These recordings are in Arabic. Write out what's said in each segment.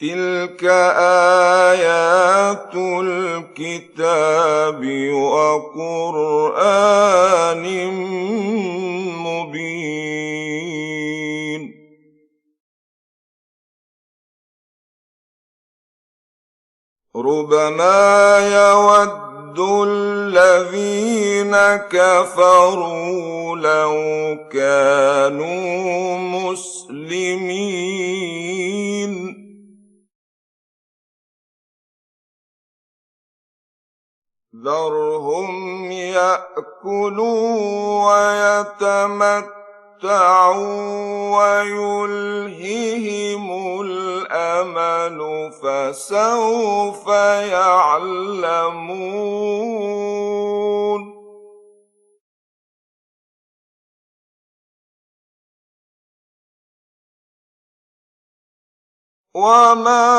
تلك آيات الكتاب وقرآن مبين ربما يود الذين كفروا لو كانوا مسلمين ذرهم يأكلوا ويتمتعوا ويلههم الأمل فسوف يعلمون. وما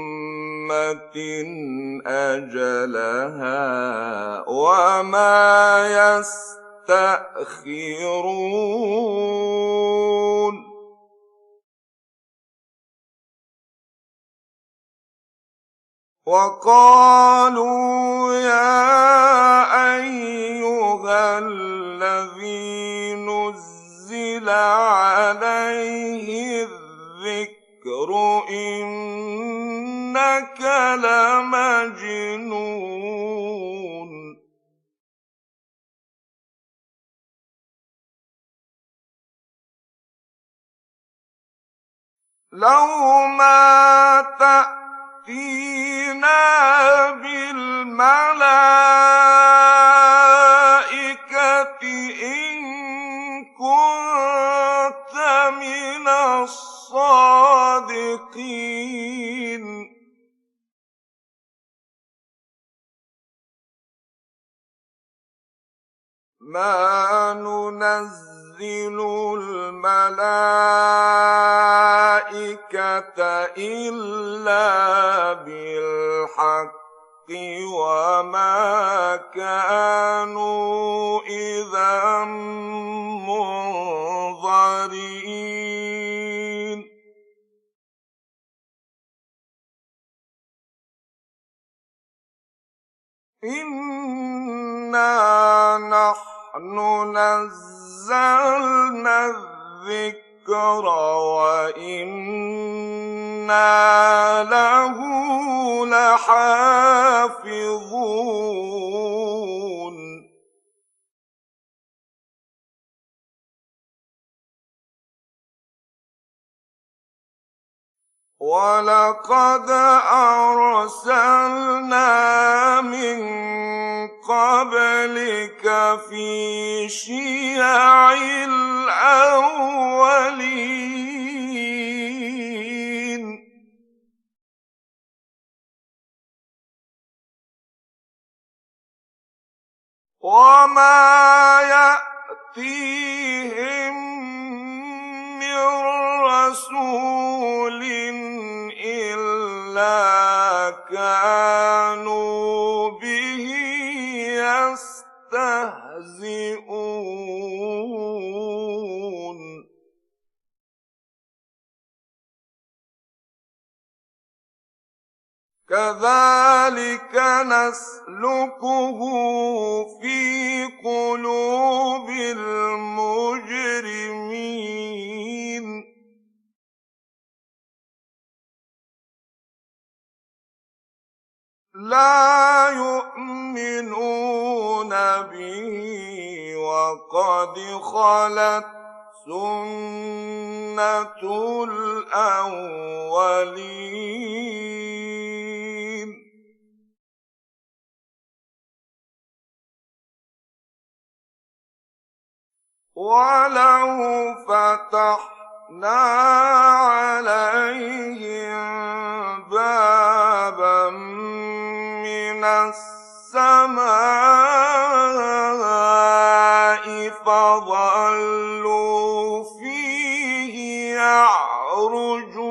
أجلها وما يستأخرون وقالوا يا أيها الذي نزل عليه الذكر إن إنك لمجنون. لو ما تأتينا بالملائكة إن كنت من الصادقين. ما ننزل الملائكة إلا بالحق وما كانوا إذا منظرين إنا نحن نزلنا الذكر وإنا له لحافظون. ولقد أرسلنا من قبلك في شيع الأولين وما يأتيهم من رسول كذلك نسلكه في قلوب المجرمين. لا يؤمنون به وقد خلت سنة الأولين. ولو فتحنا عليهم بابا من السماء فظلوا فيه يعرجون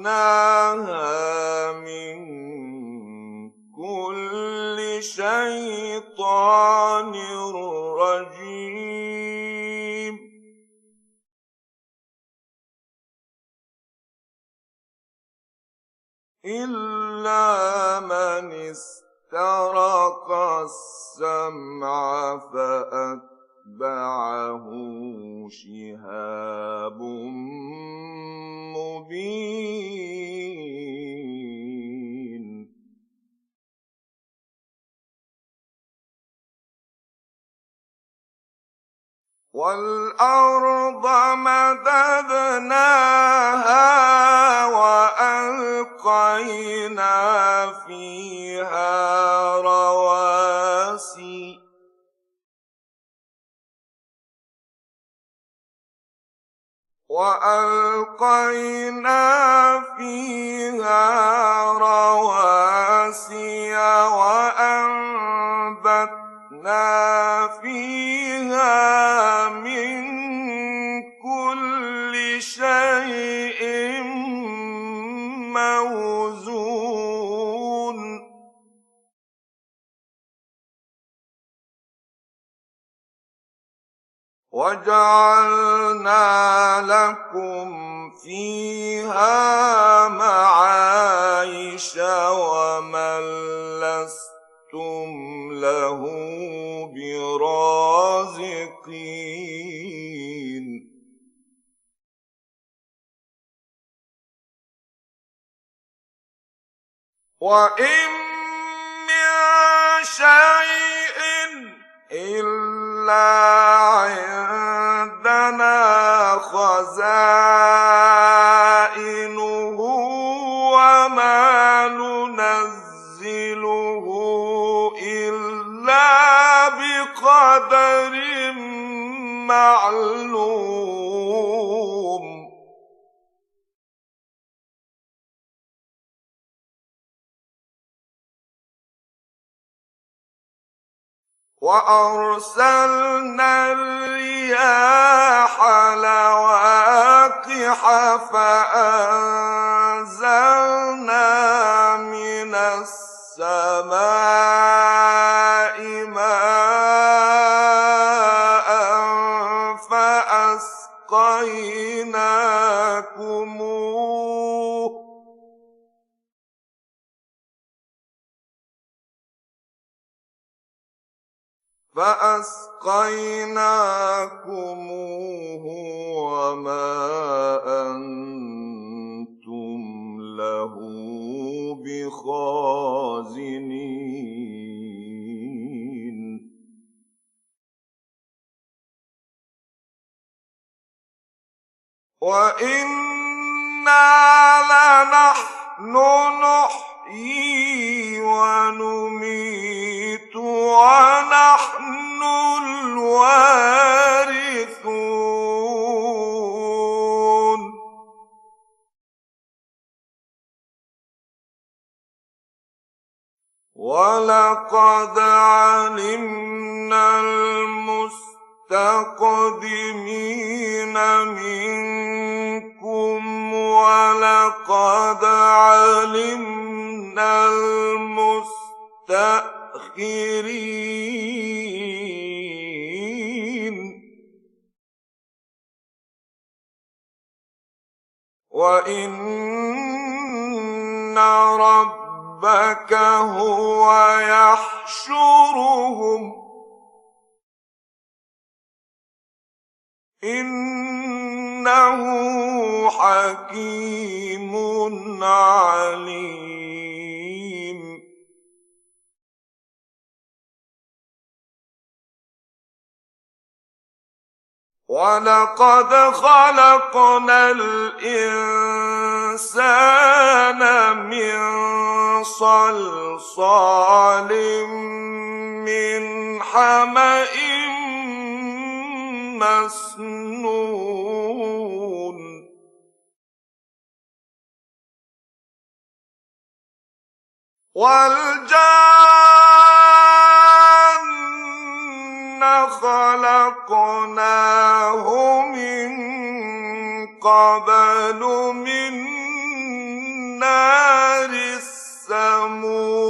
وحفظناها من كل شيطان رجيم. إلا من استرق السمع فأتبعه شهاب والأرض مددناها وألقينا فيها رواسي. وألقينا فيها رواسي فيها من كل شيء موزون وجعلنا لكم فيها معايش ومن لستم له برازقين وإن من شيء إلا عندنا خزائنه وما ننزله بقدر معلوم. وأرسلنا الرياح لواقح فأنزلنا من السماء فأسقيناكموه وما أنتم له بخازنين لنحن ونميت ونحن الوارثون. ولقد علمنا المستقدمين منكم ولقد علمنا المستأخرين وإن ربك هو يحشرهم إنه حكيم عليم. ولقد خلقنا الإنسان من صلصال من حمإ مسنون. والجان خلقناه من قبل من نار السموم.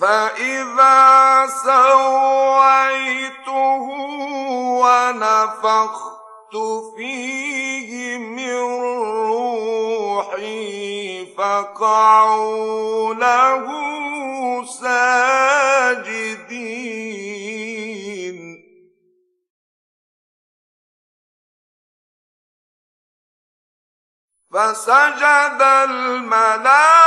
فإذا سويته ونفخت فيه من روحي فقعوا له ساجدين فسجد الملائكة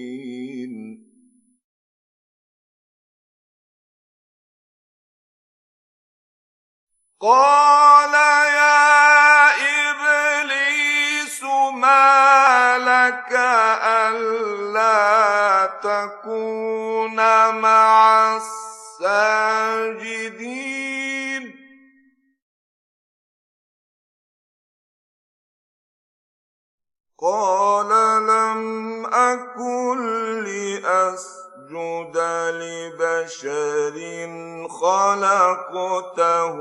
قال يا إبليس ما لك ألا تكون مع الساجدين؟ قال لم أكن لأسجد لبشر خلقته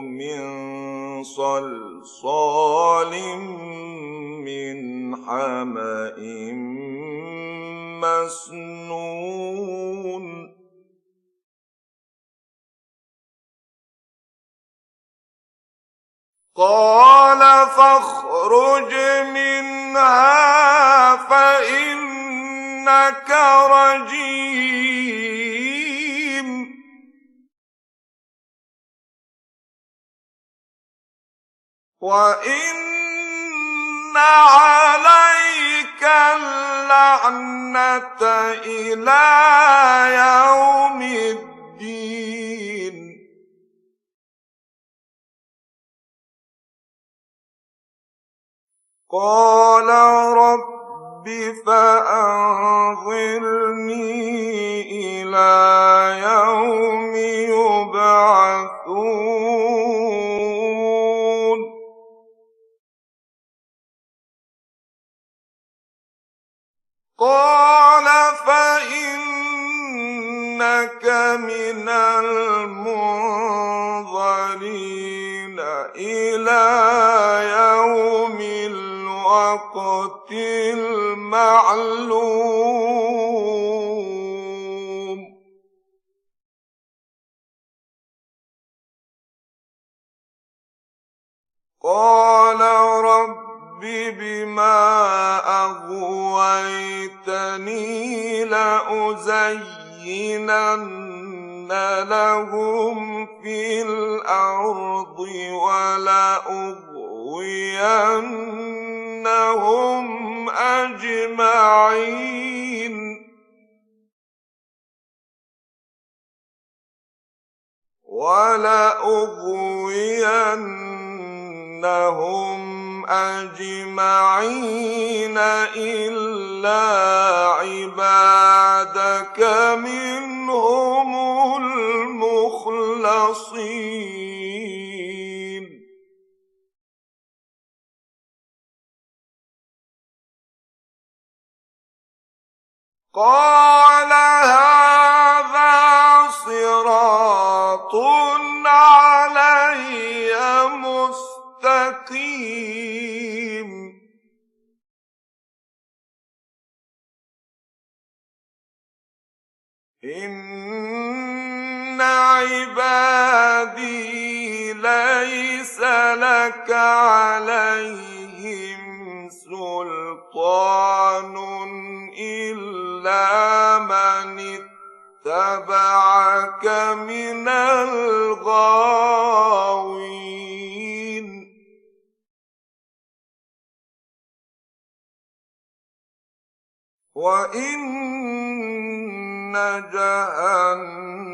من صلصال من حمأ مسنون. قال فاخرج منها فإنك وإن عليك اللعنة إلى يوم الدين قال رب فأنظرني إلى يوم يبعثون قال فإنك من المنظرين إلى يوم الوقت المعلوم. قال بما أغويتني لأزينن لهم في الأرض ولأغوينهم أجمعين. ولأغوينهم أجمعين إلا عبادك منهم المخلصين. قال لك عليهم سلطان إلا من اتبعك من الغاوين. وإن جهنم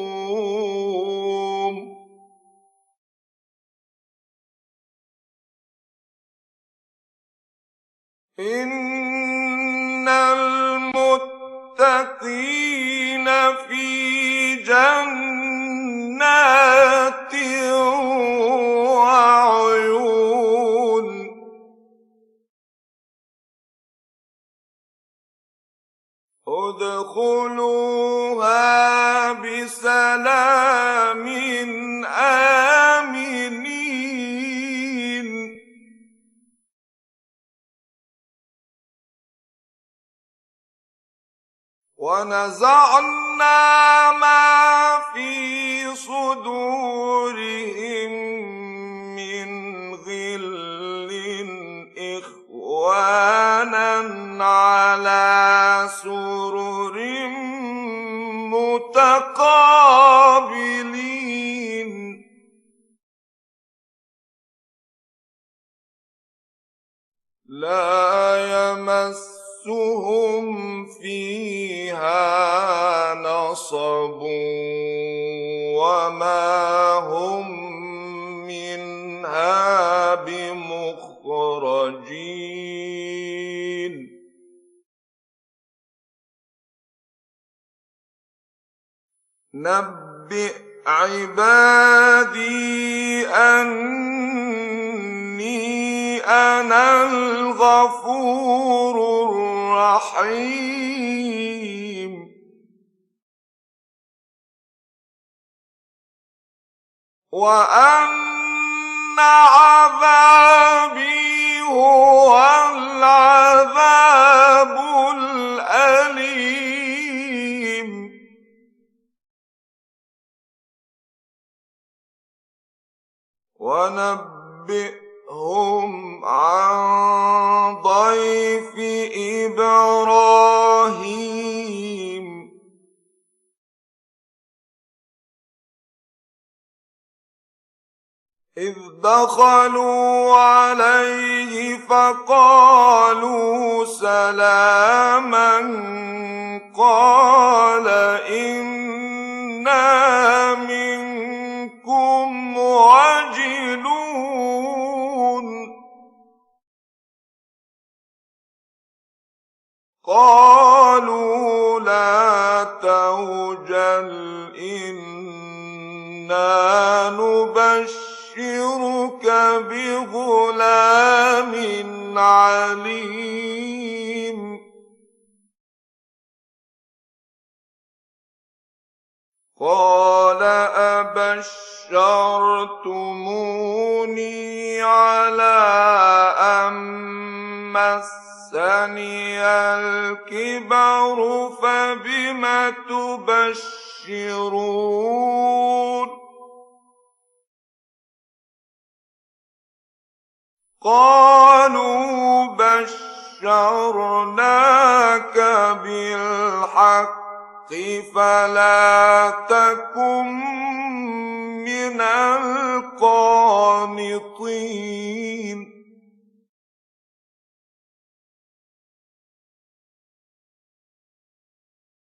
إن المتقين في جنات وعيون ادخلوها بسلام ونزعنا ما في صدورهم من غل إخوانا على سرر متقابلين. لا يمسهم فيها نصب وما هم منها بمخرجين نبئ عبادي أني أنا الغفور الرحيم. وأن عذابي هو العذاب الأليم. ونبئهم عن ضيف إبراهيم. إذ دخلوا عليه فقالوا سلاما قال إنا منكم وجلون. قالوا لا توجل إنا نبشر نبشرك بغلام عليم. قال أبشرتموني على أن مسني الكبر فبم تبشرون قالوا بشرناك بالحق فلا تكن من القانطين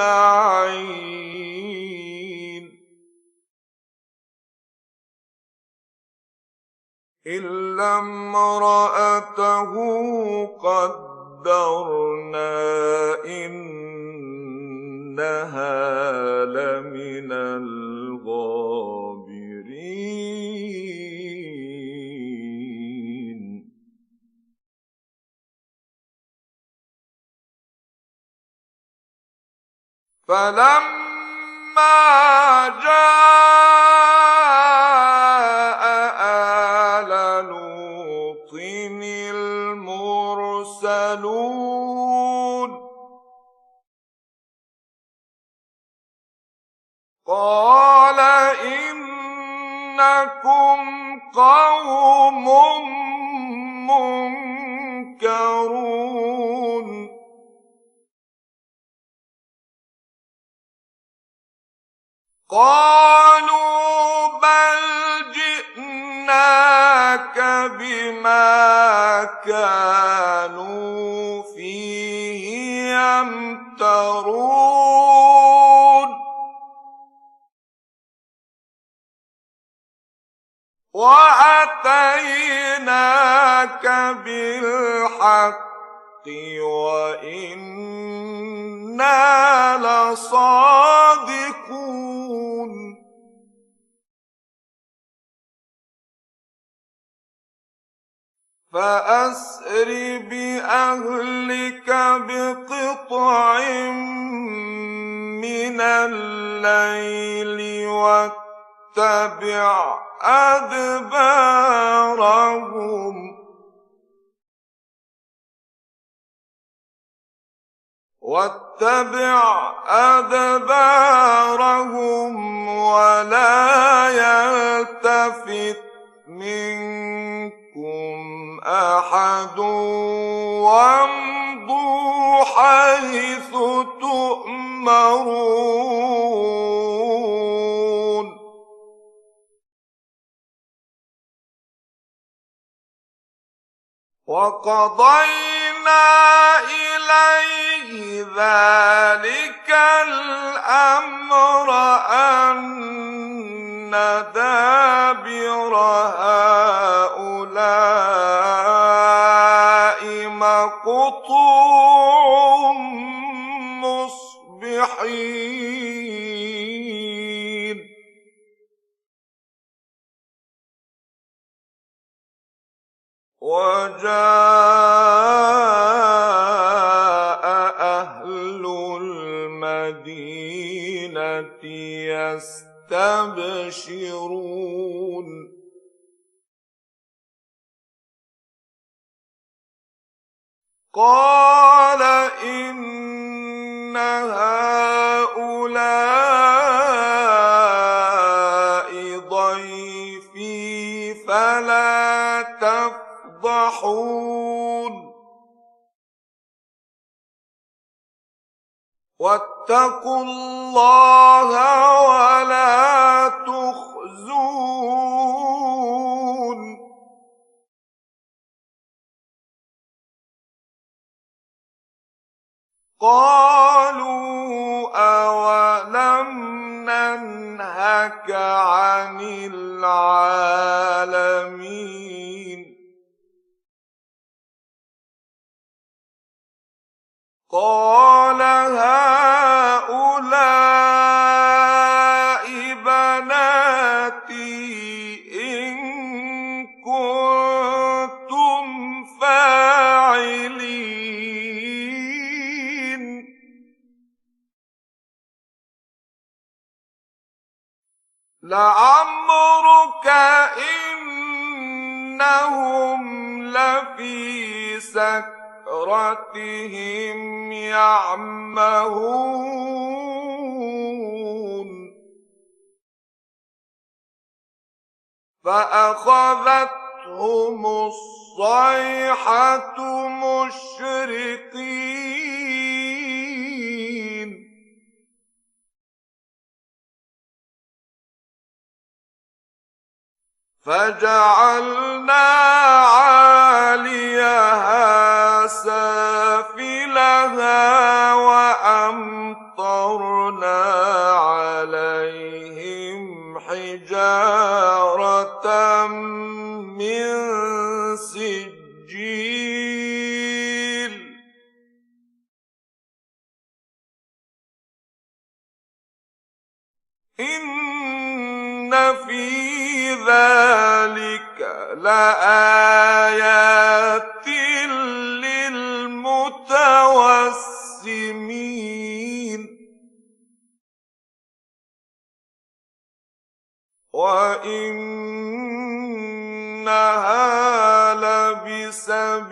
أجمعين. إلا امرأته قدرنا إنها لمن فلما جاء آل لوط المرسلون قال إنكم قوم منكرون قالوا بل جئناك بما كانوا فيه يمترون. وأتيناك بالحق وإنا لصادقون. فأسر بأهلك بقطع من الليل واتبع أدبارهم. واتبع أدبارهم ولا يلتفت منكم أحد. وامضوا حيث تؤمرون. وقضينا إلى إليه ذلك الأمر أن دابر هؤلاء مقطوع مصبحين. وجاء يستبشرون. قال إن هؤلاء ضيفي فلا تفضحون. واتقوا الله ولا تخزون. قالوا أولم ننهك عن العالمين. قال هؤلاء لعمرك إنهم لفي سكرتهم يعمهون. فأخذتهم الصيحة مشرقين. فجعلنا عاليها سافلها وأمطرنا عليهم حجارة من سجيل. إن ذلك لآيات للمتوسمين. وإنها لبسبيل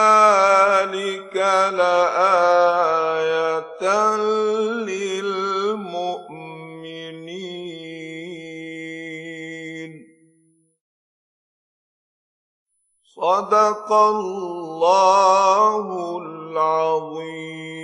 ذلك لآية للمؤمنين. صدق الله العظيم.